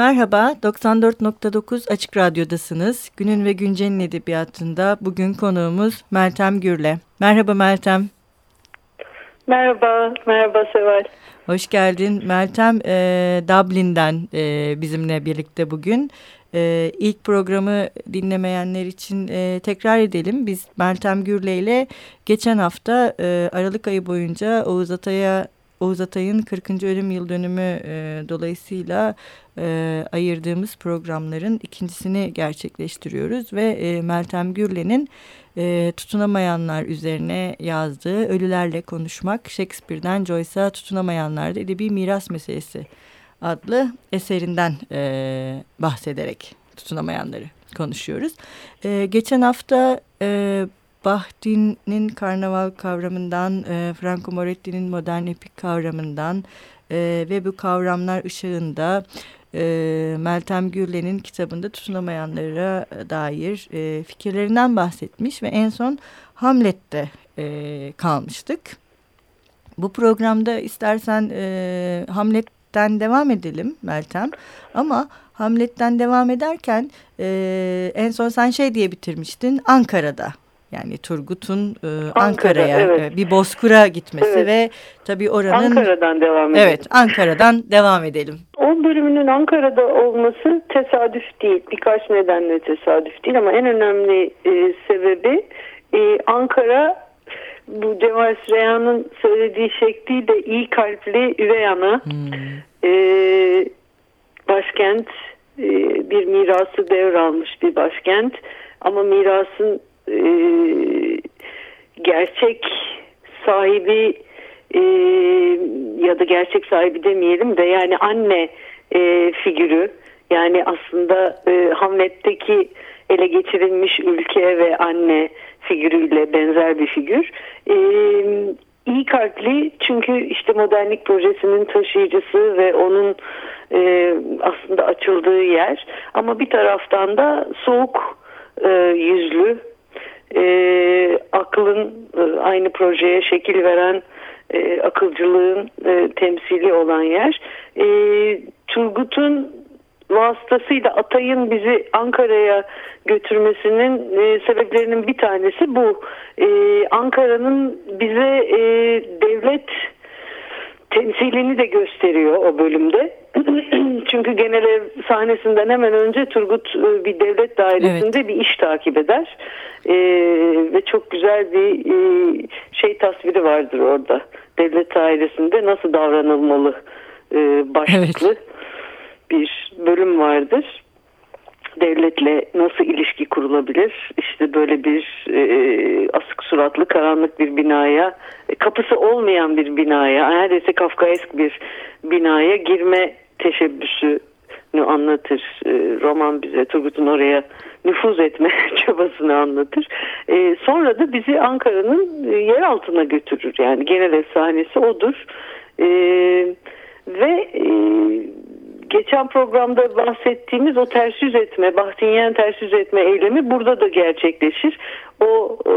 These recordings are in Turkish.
Merhaba, 94.9 Açık Radyo'dasınız. Günün ve Güncel'in edebiyatında bugün konuğumuz Meltem Gürle. Merhaba Meltem. Merhaba, merhaba Seval. Hoş geldin. Meltem e, Dublin'den e, bizimle birlikte bugün. E, ilk programı dinlemeyenler için e, tekrar edelim. Biz Meltem Gürle ile geçen hafta e, Aralık ayı boyunca Oğuz Atay'a Oğuz Atay'ın 40. ölüm yıl dönümü e, dolayısıyla e, ayırdığımız programların ikincisini gerçekleştiriyoruz ve e, Meltem Gürle'nin e, tutunamayanlar üzerine yazdığı Ölülerle Konuşmak Shakespeare'den Joyce'a tutunamayanlarda edebi miras meselesi adlı eserinden e, bahsederek tutunamayanları konuşuyoruz. E, geçen hafta e, Bahtin'in karnaval kavramından, e, Franco Moretti'nin modern epik kavramından e, ve bu kavramlar ışığında e, Meltem Gürle'nin kitabında tutunamayanlara dair e, fikirlerinden bahsetmiş ve en son Hamlet'te e, kalmıştık. Bu programda istersen e, Hamlet'ten devam edelim Meltem ama Hamlet'ten devam ederken e, en son sen şey diye bitirmiştin Ankara'da yani Turgut'un e, Ankara'ya Ankara, evet. E, bir bozkura gitmesi evet. ve tabii oranın... Ankara'dan devam edelim. Evet Ankara'dan devam edelim. O bölümünün Ankara'da olması tesadüf değil. Birkaç nedenle tesadüf değil ama en önemli e, sebebi e, Ankara bu Cemal Süreyya'nın söylediği şekliyle iyi kalpli üvey ana hmm. e, başkent e, bir mirası devralmış bir başkent ama mirasın e, gerçek sahibi e, ya da gerçek sahibi demeyelim de yani anne e, figürü yani aslında e, Hamlet'teki ele geçirilmiş ülke ve anne figürüyle benzer bir figür. E, iyi kalpli çünkü işte modernlik projesinin taşıyıcısı ve onun e, aslında açıldığı yer ama bir taraftan da soğuk e, yüzlü e, aklın aynı projeye şekil veren e, akılcılığın e, temsili olan yer. E, Turgut'un vasıtasıyla Atay'ın bizi Ankara'ya götürmesinin e, sebeplerinin bir tanesi bu. E, Ankara'nın bize e, devlet temsilini de gösteriyor o bölümde. Çünkü genel ev sahnesinden hemen önce Turgut e, bir devlet dairesinde evet. bir iş takip eder. Ee, ve çok güzel bir e, şey tasviri vardır orada. Devlet dairesinde nasıl davranılmalı e, başlıklı evet. bir bölüm vardır devletle nasıl ilişki kurulabilir? İşte böyle bir e, asık suratlı karanlık bir binaya, e, kapısı olmayan bir binaya, neredeyse Kafkaesk bir binaya girme teşebbüsünü anlatır e, roman bize. Turgut'un oraya nüfuz etme çabasını anlatır. E, sonra da bizi Ankara'nın e, yer altına götürür. Yani genel efsanesi odur. E, ve e, geçen programda bahsettiğimiz o ters yüz etme, Bahtinyen ters yüz etme eylemi burada da gerçekleşir. O e,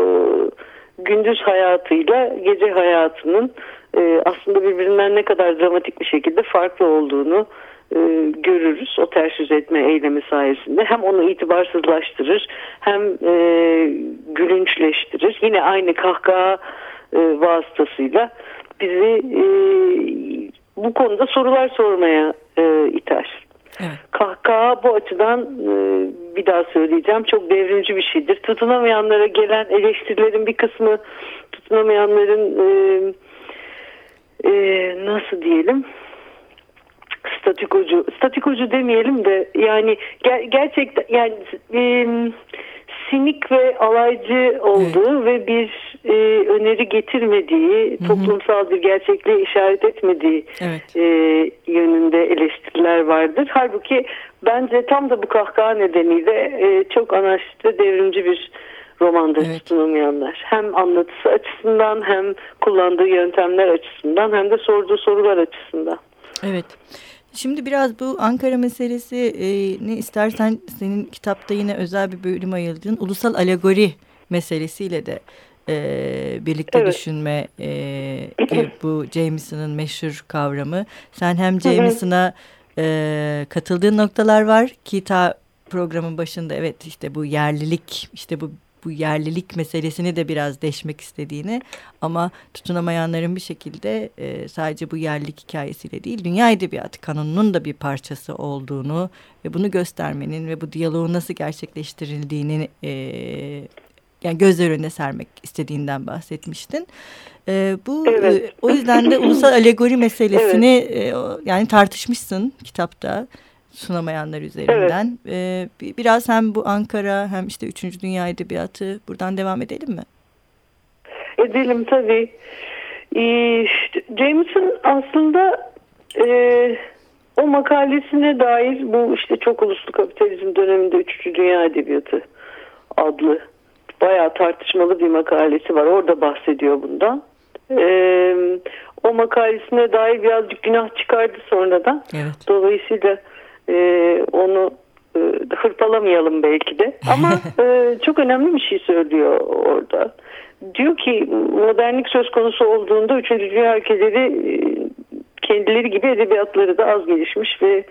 gündüz hayatıyla gece hayatının e, aslında birbirinden ne kadar dramatik bir şekilde farklı olduğunu e, görürüz o ters yüz etme eylemi sayesinde. Hem onu itibarsızlaştırır hem e, gülünçleştirir. Yine aynı kahkaha e, vasıtasıyla bizi e, bu konuda sorular sormaya e, iter. Evet. Kahkaha bu açıdan e, bir daha söyleyeceğim çok devrimci bir şeydir. Tutunamayanlara gelen eleştirilerin bir kısmı tutunamayanların e, e, nasıl diyelim statikocu statikocu demeyelim de yani ger gerçekten yani e, sinik ve alaycı olduğu evet. ve bir e, öneri getirmediği, Hı-hı. toplumsal bir gerçekliğe işaret etmediği evet. e, yönünde vardır. Halbuki bence tam da bu kahkaha nedeniyle e, çok anaçlı devrimci bir romandır evet. tutunamayanlar. Hem anlatısı açısından hem kullandığı yöntemler açısından hem de sorduğu sorular açısından. Evet. Şimdi biraz bu Ankara meselesi e, ne istersen senin kitapta yine özel bir bölüm ayırdığın ulusal alegori meselesiyle de e, birlikte evet. düşünme e, bu Jameson'ın meşhur kavramı. Sen hem Jameson'a e, katıldığın noktalar var. Ki ta programın başında evet işte bu yerlilik işte bu bu yerlilik meselesini de biraz deşmek istediğini ama tutunamayanların bir şekilde e, sadece bu yerlilik hikayesiyle değil dünya edebiyatı kanununun da bir parçası olduğunu ve bunu göstermenin ve bu diyaloğun nasıl gerçekleştirildiğini e, yani gözler önüne sermek istediğinden bahsetmiştin. E, bu evet. e, o yüzden de ulusal alegori meselesini evet. e, yani tartışmışsın kitapta sunamayanlar üzerinden. Evet. Ee, biraz hem bu Ankara hem işte Üçüncü Dünya Edebiyatı buradan devam edelim mi? Edelim tabii. Ee, Jameson aslında e, o makalesine dair bu işte çok uluslu kapitalizm döneminde Üçüncü Dünya Edebiyatı adlı bayağı tartışmalı bir makalesi var. Orada bahsediyor bundan. Ee, o makalesine dair birazcık günah çıkardı sonradan. Evet. Dolayısıyla e, onu e, hırpalamayalım belki de. Ama e, çok önemli bir şey söylüyor orada. Diyor ki modernlik söz konusu olduğunda üçüncü dünya ülkeleri e, kendileri gibi edebiyatları da az gelişmiş ve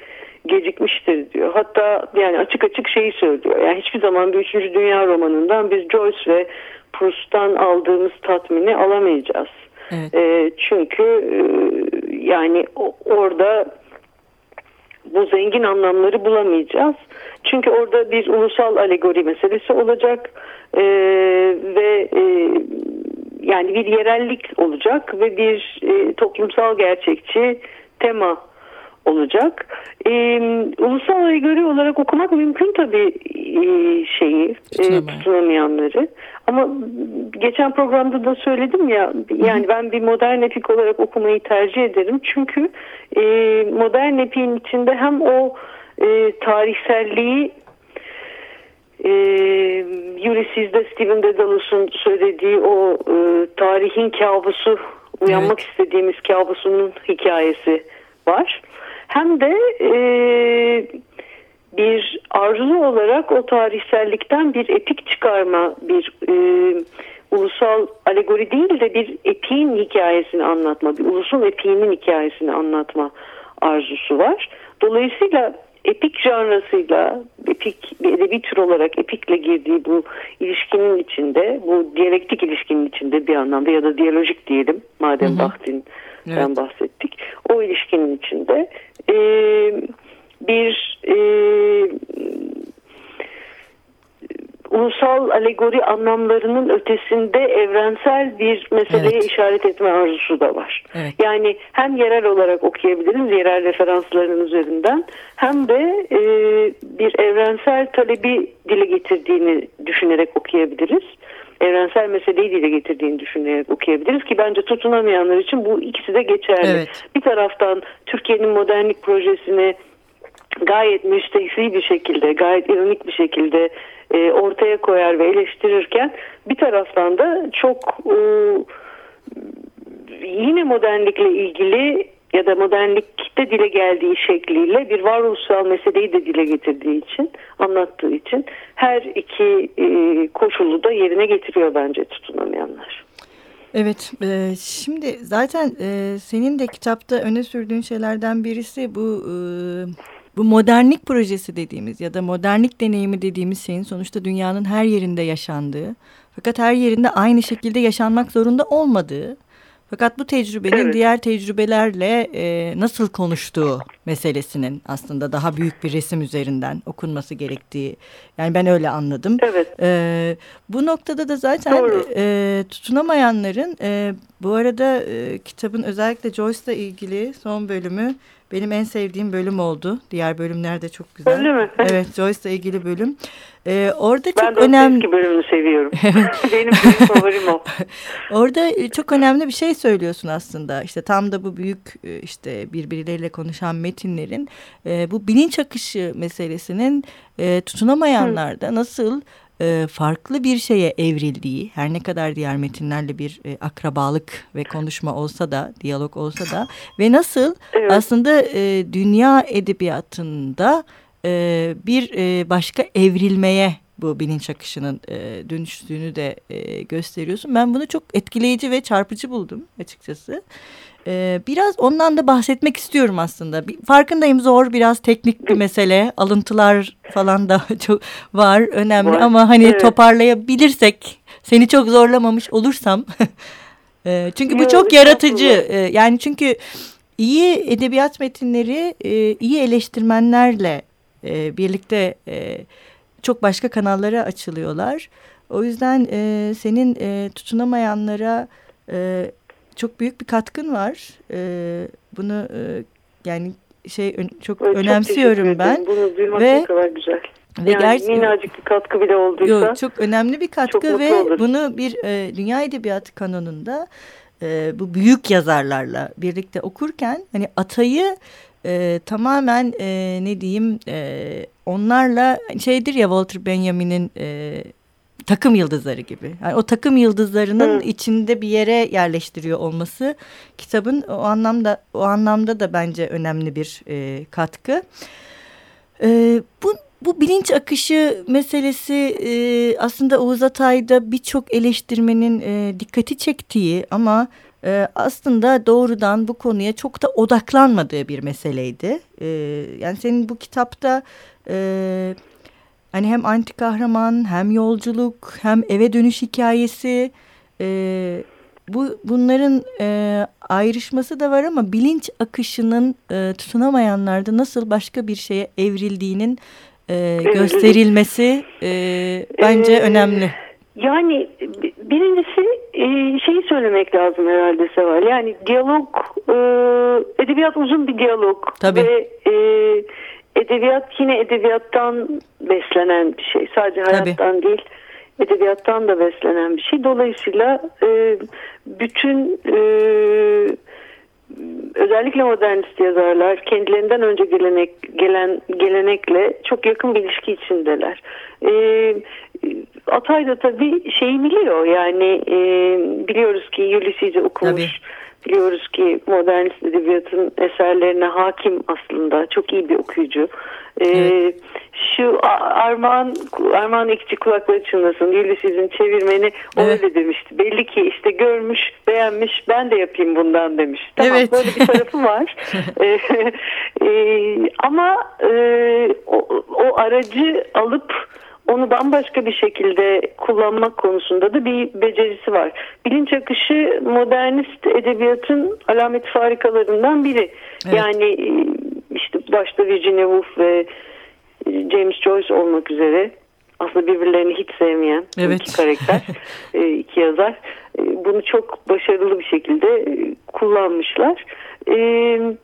gecikmiştir diyor. Hatta yani açık açık şeyi söylüyor. Yani hiçbir zaman bir üçüncü dünya romanından biz Joyce ve Proust'tan aldığımız tatmini alamayacağız. Evet. E, çünkü e, yani orada bu zengin anlamları bulamayacağız. Çünkü orada bir ulusal alegori meselesi olacak e, ve e, yani bir yerellik olacak ve bir e, toplumsal gerçekçi tema olacak. E, ulusal alegori olarak okumak mümkün tabii e, şeyi e, tutunamayanları. Ama geçen programda da söyledim ya yani ben bir modern epik olarak okumayı tercih ederim. Çünkü e, modern epiğin içinde hem o e, tarihselliği e, Ulysses'de Stephen Dedalus'un söylediği o e, tarihin kabusu uyanmak evet. istediğimiz kabusunun hikayesi var. Hem de e, bir arzu olarak o tarihsellikten bir epik çıkarma, bir e, ulusal alegori değil de bir epiğin hikayesini anlatma, bir ulusun epiğinin hikayesini anlatma arzusu var. Dolayısıyla epik janrasıyla, epik bir edebi tür olarak epikle girdiği bu ilişkinin içinde, bu diyalektik ilişkinin içinde bir anlamda ya da diyalojik diyelim madem Bakhtin'den evet. bahsettik. O ilişkinin içinde e, bir e, ulusal alegori anlamlarının ötesinde evrensel bir meseleye evet. işaret etme arzusu da var. Evet. Yani hem yerel olarak okuyabiliriz yerel referansların üzerinden hem de e, bir evrensel talebi dile getirdiğini düşünerek okuyabiliriz. Evrensel meseleyi dile getirdiğini düşünerek okuyabiliriz ki bence tutunamayanlar için bu ikisi de geçerli. Evet. Bir taraftan Türkiye'nin modernlik projesini gayet müstehsi bir şekilde, gayet ironik bir şekilde e, ortaya koyar ve eleştirirken bir taraftan da çok e, yine modernlikle ilgili ya da modernlikte dile geldiği şekliyle bir varoluşsal meseleyi de dile getirdiği için, anlattığı için her iki e, koşulu da yerine getiriyor bence tutunamayanlar. Evet, e, şimdi zaten e, senin de kitapta öne sürdüğün şeylerden birisi bu bu modernlik projesi dediğimiz ya da modernlik deneyimi dediğimiz şeyin sonuçta dünyanın her yerinde yaşandığı fakat her yerinde aynı şekilde yaşanmak zorunda olmadığı fakat bu tecrübenin evet. diğer tecrübelerle e, nasıl konuştuğu meselesinin aslında daha büyük bir resim üzerinden okunması gerektiği. Yani ben öyle anladım. Evet. E, bu noktada da zaten e, tutunamayanların e, bu arada e, kitabın özellikle Joyce'la ilgili son bölümü benim en sevdiğim bölüm oldu. Diğer bölümler de çok güzel. Öyle mi? Evet Joyce'la ilgili bölüm. Ee, orada ben çok önemli. Ben bölümünü seviyorum. benim, favorim o. orada e, çok önemli bir şey söylüyorsun aslında. İşte tam da bu büyük e, işte birbirleriyle konuşan metinlerin e, bu bilinç akışı meselesinin e, tutunamayanlarda nasıl e, farklı bir şeye evrildiği her ne kadar diğer metinlerle bir e, akrabalık ve konuşma olsa da diyalog olsa da ve nasıl evet. aslında e, dünya edebiyatında e, bir e, başka evrilmeye bu bilinç akışının e, dönüştüğünü de e, gösteriyorsun. Ben bunu çok etkileyici ve çarpıcı buldum açıkçası. E, biraz ondan da bahsetmek istiyorum aslında. Farkındayım zor biraz teknik bir mesele. Alıntılar falan da çok var önemli var. ama hani evet. toparlayabilirsek seni çok zorlamamış olursam. e, çünkü bu çok yaratıcı. E, yani çünkü iyi edebiyat metinleri e, iyi eleştirmenlerle e, birlikte e, çok başka kanallara açılıyorlar. O yüzden e, senin e, tutunamayanlara e, çok büyük bir katkın var. E, bunu e, yani şey çok evet, önemsiyorum çok ben. Bunu duymak ve, ne kadar güzel. Ve yani gerçi, minnacık bir katkı bile olduysa. Yok, çok önemli bir katkı ve oluruz. bunu bir e, dünya edebiyatı kanonunda e, bu büyük yazarlarla birlikte okurken hani Atay'ı e, tamamen e, ne diyeyim e, onlarla şeydir ya Walter Benjamin'in e, takım yıldızları gibi. Yani o takım yıldızlarının Hı. içinde bir yere yerleştiriyor olması kitabın o anlamda o anlamda da bence önemli bir e, katkı. E, bu bu bilinç akışı meselesi e, aslında Oğuz Atay'da birçok eleştirmenin e, dikkati çektiği ama e, aslında doğrudan bu konuya çok da odaklanmadığı bir meseleydi. E, yani senin bu kitapta e, hani hem anti kahraman hem yolculuk hem eve dönüş hikayesi e, bu bunların e, ayrışması da var ama bilinç akışının e, tutunamayanlarda nasıl başka bir şeye evrildiğinin e, gösterilmesi e, bence ee, önemli. Yani birincisi e, şeyi söylemek lazım herhalde Seval. Yani diyalog, e, edebiyat uzun bir diyalog. Tabii. Ve e, edebiyat yine edebiyattan beslenen bir şey. Sadece hayattan Tabii. değil edebiyattan da beslenen bir şey. Dolayısıyla e, bütün e, özellikle modernist yazarlar kendilerinden önce gelenek gelen gelenekle çok yakın bir ilişki içindeler. E, Atay da tabii şeyi biliyor yani e, biliyoruz ki Ulysses'i okumuş. Tabii. Biliyoruz ki modernist edebiyatın eserlerine hakim aslında çok iyi bir okuyucu. Ee, evet. Şu Armağan, Armağan Ekçi kulakları çınlasın Ulysses'in çevirmeni evet. öyle demişti. Belli ki işte görmüş beğenmiş ben de yapayım bundan demiş. Tamam evet. böyle bir tarafı var. ee, e, ama e, o, o aracı alıp onu bambaşka bir şekilde kullanmak konusunda da bir becerisi var. Bilinç akışı modernist edebiyatın alamet farikalarından biri. Evet. Yani e, işte başta Virginia Woolf ve e, James Joyce olmak üzere aslında birbirlerini hiç sevmeyen evet. iki karakter, e, iki yazar bunu çok başarılı bir şekilde kullanmışlar. Evet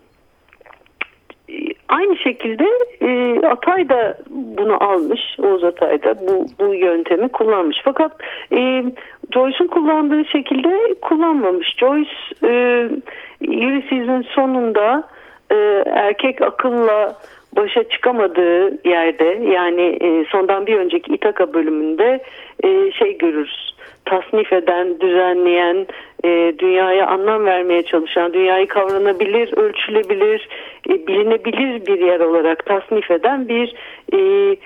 Aynı şekilde e, Atay da bunu almış, Oğuz Atay da bu, bu yöntemi kullanmış. Fakat e, Joyce'un kullandığı şekilde kullanmamış. Joyce e, Ulysses'in sonunda e, erkek akılla başa çıkamadığı yerde yani e, sondan bir önceki İtaka bölümünde e, şey görürüz tasnif eden, düzenleyen, e, dünyaya anlam vermeye çalışan, dünyayı kavranabilir, ölçülebilir, e, bilinebilir bir yer olarak tasnif eden bir e,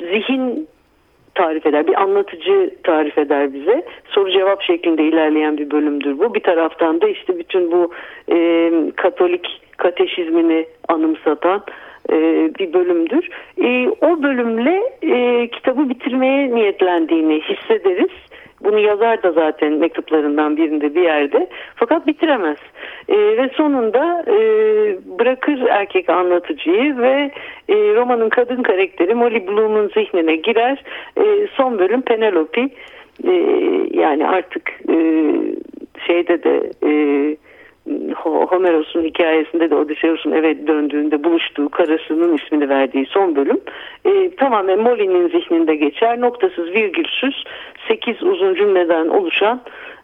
zihin tarif eder, bir anlatıcı tarif eder bize. Soru cevap şeklinde ilerleyen bir bölümdür bu. Bir taraftan da işte bütün bu e, Katolik kateşizmini anımsatan e, bir bölümdür. E, o bölümle e, kitabı bitirmeye niyetlendiğini hissederiz. Bunu yazar da zaten mektuplarından birinde bir yerde. Fakat bitiremez. E, ve sonunda e, bırakır erkek anlatıcıyı ve e, romanın kadın karakteri Molly Bloom'un zihnine girer. E, son bölüm Penelope. E, yani artık e, şeyde de... E, Homeros'un hikayesinde de Odysseus'un eve döndüğünde buluştuğu karısının ismini verdiği son bölüm e, tamamen Molly'nin zihninde geçer. Noktasız virgülsüz 8 uzun cümleden oluşan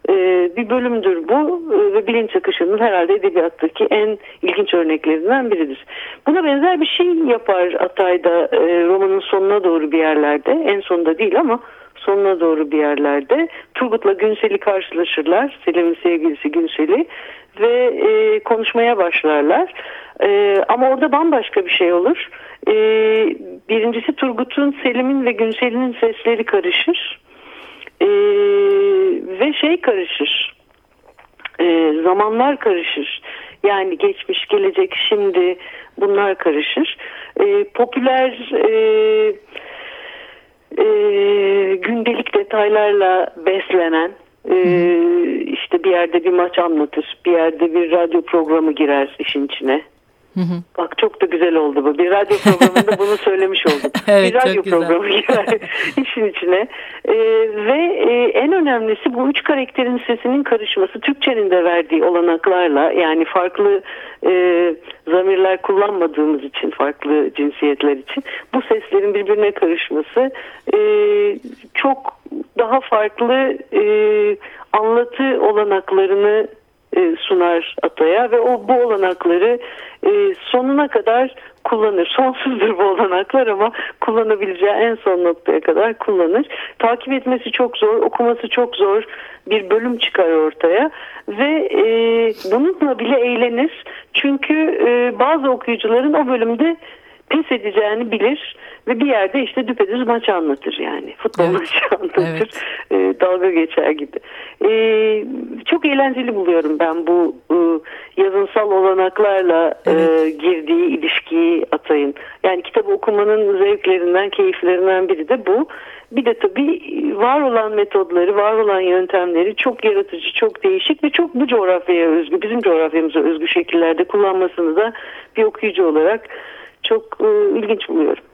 e, bir bölümdür bu e, ve bilinç akışının herhalde edebiyattaki en ilginç örneklerinden biridir. Buna benzer bir şey yapar Atay'da e, romanın sonuna doğru bir yerlerde en sonunda değil ama sonuna doğru bir yerlerde Turgut'la Günsel'i karşılaşırlar. Selim'in sevgilisi Günsel'i ve e, konuşmaya başlarlar. E, ama orada bambaşka bir şey olur. E, Birincisi Turgut'un, Selim'in ve Günsel'in sesleri karışır. E, ve şey karışır. E, zamanlar karışır. Yani geçmiş, gelecek, şimdi bunlar karışır. E, popüler e, e, gündelik detaylarla beslenen e, işte bir yerde bir maç anlatır, bir yerde bir radyo programı girer işin içine. Hı hı. Bak çok da güzel oldu bu. Bir radyo programında bunu söylemiş olduk. evet, bir radyo programı girer işin içine. Ee, ve e, en önemlisi bu üç karakterin sesinin karışması Türkçenin de verdiği olanaklarla yani farklı e, zamirler kullanmadığımız için farklı cinsiyetler için bu seslerin birbirine karışması e, çok daha farklı e, anlatı olanaklarını e, sunar Atay'a ve o bu olanakları e, sonuna kadar kullanır. Sonsuzdur bu olanaklar ama kullanabileceği en son noktaya kadar kullanır. Takip etmesi çok zor, okuması çok zor bir bölüm çıkar ortaya ve e, bununla bile eğlenir. Çünkü e, bazı okuyucuların o bölümde pes edeceğini bilir ve bir yerde işte düpedüz maç anlatır yani futbol evet. maçı anlatır evet. e, dalga geçer gibi e, çok eğlenceli buluyorum ben bu e, yazınsal olanaklarla e, evet. e, girdiği ilişkiyi atayın yani kitabı okumanın zevklerinden keyiflerinden biri de bu bir de tabii var olan metodları, var olan yöntemleri çok yaratıcı, çok değişik ve çok bu coğrafyaya özgü, bizim coğrafyamıza özgü şekillerde kullanmasını da bir okuyucu olarak çok e, ilginç buluyorum.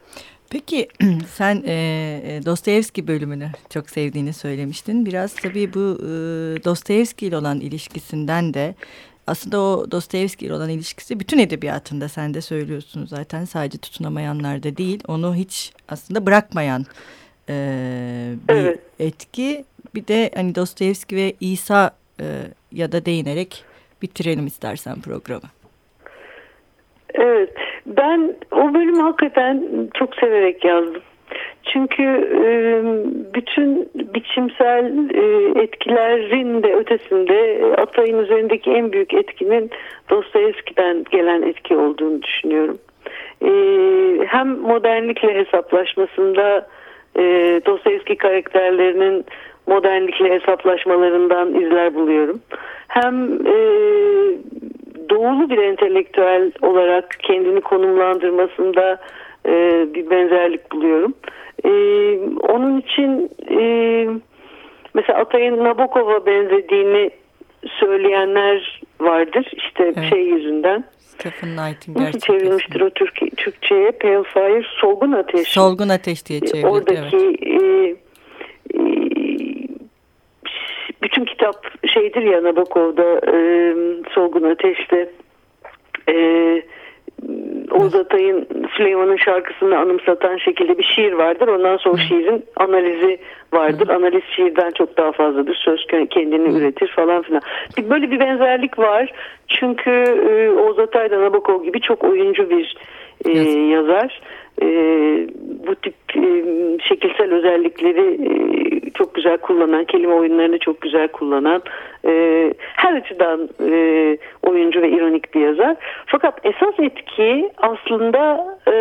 Peki sen e, e, Dostoyevski bölümünü çok sevdiğini söylemiştin. Biraz tabii bu e, Dostoyevski ile olan ilişkisinden de aslında o Dostoyevski ile olan ilişkisi bütün edebiyatında sen de söylüyorsun zaten sadece tutunamayanlarda değil onu hiç aslında bırakmayan e, bir evet. etki. Bir de hani Dostoyevski ve İsa e, ya da değinerek bitirelim istersen programı. Evet ben o bölümü hakikaten çok severek yazdım. Çünkü e, bütün biçimsel e, etkilerin de ötesinde Atay'ın üzerindeki en büyük etkinin Dostoyevski'den gelen etki olduğunu düşünüyorum. E, hem modernlikle hesaplaşmasında Dostoyevski karakterlerinin modernlikle hesaplaşmalarından izler buluyorum. Hem doğulu bir entelektüel olarak kendini konumlandırmasında e, bir benzerlik buluyorum. E, onun için e, mesela Atay'ın Nabokov'a benzediğini söyleyenler vardır. İşte evet. şey yüzünden. Stephen Knight'in Nasıl çevrilmiştir o Türk, Türkçe'ye? Pale Fire, Solgun Ateş. Solgun Ateş diye çevrildi. Oradaki evet. e, e, bütün kitap şeydir ya Nabokov'da e, Solgun Ateş'te e, Oğuz Atay'ın Süleyman'ın şarkısını anımsatan şekilde bir şiir vardır. Ondan sonra Hı. şiirin analizi vardır. Hı. Analiz şiirden çok daha fazladır. Söz kendini Hı. üretir falan filan. Böyle bir benzerlik var. Çünkü e, Oğuz Atay da Nabokov gibi çok oyuncu bir e, yazar e, bu tip e, şekilsel özellikleri e, çok güzel kullanan, kelime oyunlarını çok güzel kullanan, e, her açıdan e, oyuncu ve ironik bir yazar. Fakat esas etki aslında e,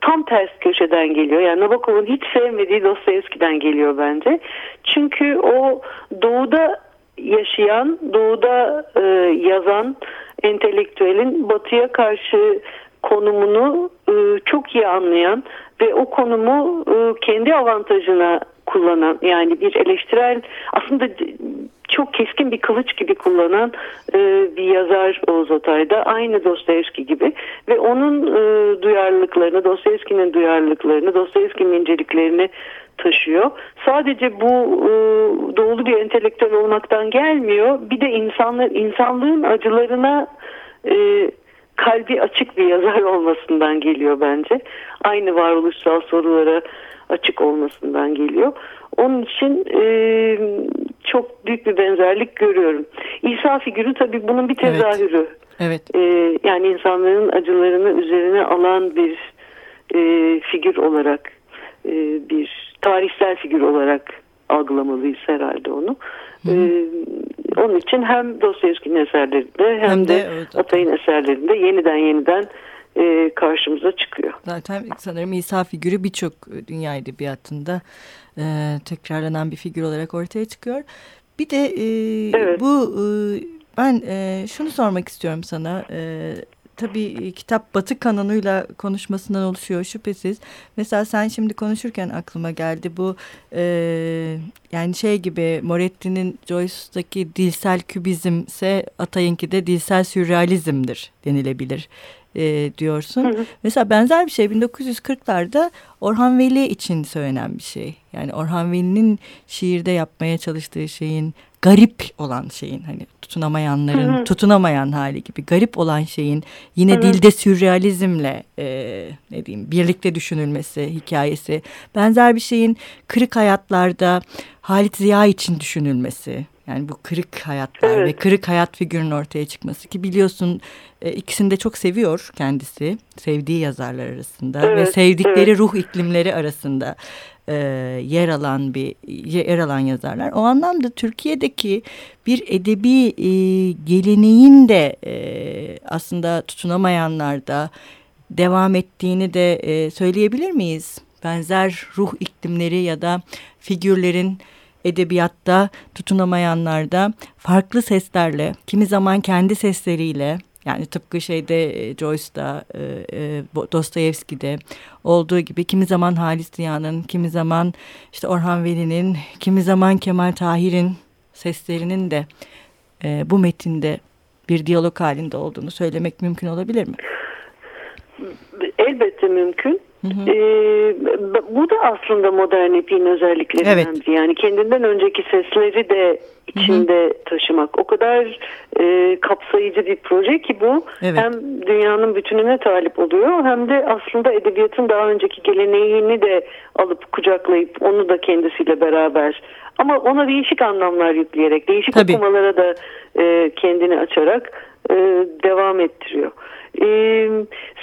tam ters köşeden geliyor. Yani Nabokov'un hiç sevmediği Dostoyevski'den geliyor bence. Çünkü o doğuda yaşayan, doğuda e, yazan entelektüelin batıya karşı konumunu e, çok iyi anlayan ve o konumu e, kendi avantajına kullanan yani bir eleştirel aslında çok keskin bir kılıç gibi kullanan e, bir yazar Oğuz Atay'da aynı Dostoyevski gibi ve onun e, duyarlılıklarını Dostoyevski'nin duyarlılıklarını Dostoyevski'nin inceliklerini taşıyor. Sadece bu e, doğulu bir entelektüel olmaktan gelmiyor. Bir de insanlar insanlığın acılarına e, kalbi açık bir yazar olmasından geliyor bence. Aynı varoluşsal sorulara açık olmasından geliyor. Onun için e, çok büyük bir benzerlik görüyorum. İsa figürü tabii bunun bir tezahürü. Evet. evet. E, yani insanların acılarını üzerine alan bir e, figür olarak, e, bir tarihsel figür olarak algılamalıyız herhalde onu. Ee, onun için hem Dostoyevski'nin eserlerinde hem, hem de, de evet, Atay'ın eserlerinde yeniden yeniden e, karşımıza çıkıyor. Zaten sanırım İsa figürü birçok dünya edebiyatında e, tekrarlanan bir figür olarak ortaya çıkıyor. Bir de e, evet. bu e, ben e, şunu sormak istiyorum sana. E, tabii kitap Batı kanonuyla konuşmasından oluşuyor şüphesiz. Mesela sen şimdi konuşurken aklıma geldi bu e, yani şey gibi Moretti'nin Joyce'daki dilsel kübizmse Atay'ınki de dilsel sürrealizmdir denilebilir e, diyorsun. Hı hı. Mesela benzer bir şey 1940'larda Orhan Veli için söylenen bir şey. Yani Orhan Veli'nin şiirde yapmaya çalıştığı şeyin garip olan şeyin hani tutunamayanların hı hı. tutunamayan hali gibi garip olan şeyin yine hı hı. dilde sürrealizmle e, ne diyeyim birlikte düşünülmesi hikayesi benzer bir şeyin kırık hayatlarda Halit Ziya için düşünülmesi yani bu kırık hayatlar evet. ve kırık hayat figürünün ortaya çıkması ki biliyorsun e, ikisini de çok seviyor kendisi. Sevdiği yazarlar arasında evet, ve sevdikleri evet. ruh iklimleri arasında e, yer alan bir yer alan yazarlar. O anlamda Türkiye'deki bir edebi e, geleneğin de e, aslında tutunamayanlarda devam ettiğini de e, söyleyebilir miyiz? Benzer ruh iklimleri ya da figürlerin edebiyatta tutunamayanlarda farklı seslerle, kimi zaman kendi sesleriyle yani tıpkı şeyde e, Joyce'da, e, e, Dostoyevski'de olduğu gibi kimi zaman Halis Ziya'nın, kimi zaman işte Orhan Veli'nin, kimi zaman Kemal Tahir'in seslerinin de bu metinde bir diyalog halinde olduğunu söylemek mümkün olabilir mi? Elbette mümkün. Hı hı. Ee, bu da aslında modern epiğin özelliklerinden evet. Yani kendinden önceki sesleri de içinde hı hı. taşımak. O kadar e, kapsayıcı bir proje ki bu evet. hem dünyanın bütününe talip oluyor hem de aslında edebiyatın daha önceki geleneğini de alıp kucaklayıp onu da kendisiyle beraber ama ona değişik anlamlar yükleyerek, değişik Tabii. okumalara da e, kendini açarak e, devam ettiriyor. E,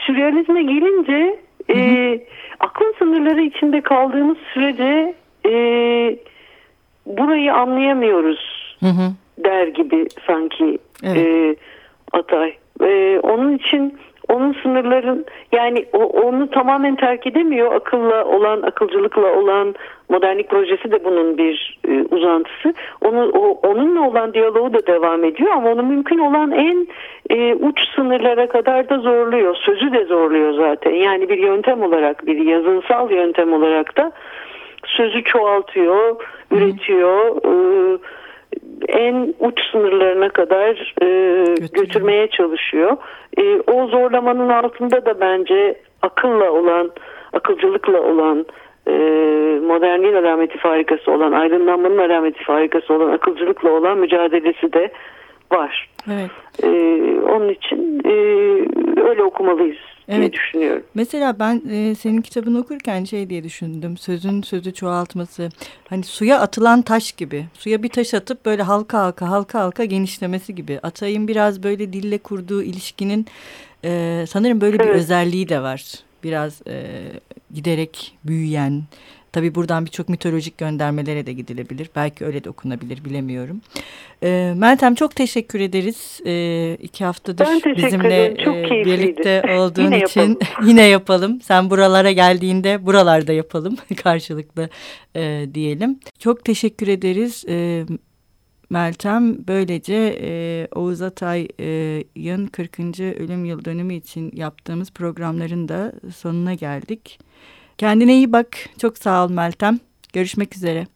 sürrealizme gelince e, aklın sınırları içinde kaldığımız sürece e, burayı anlayamıyoruz hı hı. der gibi sanki evet. e, Atay. E, onun için onun sınırların yani o, onu tamamen terk edemiyor. Akılla olan, akılcılıkla olan modernlik projesi de bunun bir e, uzantısı. Onu o, onunla olan diyaloğu da devam ediyor ama onu mümkün olan en e, uç sınırlara kadar da zorluyor. Sözü de zorluyor zaten. Yani bir yöntem olarak, bir yazınsal yöntem olarak da sözü çoğaltıyor, Hı. üretiyor. E, en uç sınırlarına kadar e, götürmeye çalışıyor. E, o zorlamanın altında da bence akılla olan, akılcılıkla olan, e, modernliğin alameti farikası olan, aydınlanmanın alameti farikası olan, akılcılıkla olan mücadelesi de var. Evet. E, onun için e, öyle okumalıyız evet. diye düşünüyorum. Mesela ben e, senin kitabını okurken şey diye düşündüm. Sözün sözü çoğaltması. Hani suya atılan taş gibi. Suya bir taş atıp böyle halka halka halka halka genişlemesi gibi. Atay'ın biraz böyle dille kurduğu ilişkinin e, sanırım böyle evet. bir özelliği de var. Biraz e, giderek büyüyen, Tabi buradan birçok mitolojik göndermelere de gidilebilir. Belki öyle de okunabilir bilemiyorum. E, Meltem çok teşekkür ederiz. E, iki haftadır bizimle e, birlikte olduğun yine için yapalım. yine yapalım. Sen buralara geldiğinde buralarda yapalım karşılıklı e, diyelim. Çok teşekkür ederiz. E, Meltem böylece e, Oğuz Atay'ın 40. ölüm yıl dönümü için yaptığımız programların da sonuna geldik. Kendine iyi bak. Çok sağ ol Meltem. Görüşmek üzere.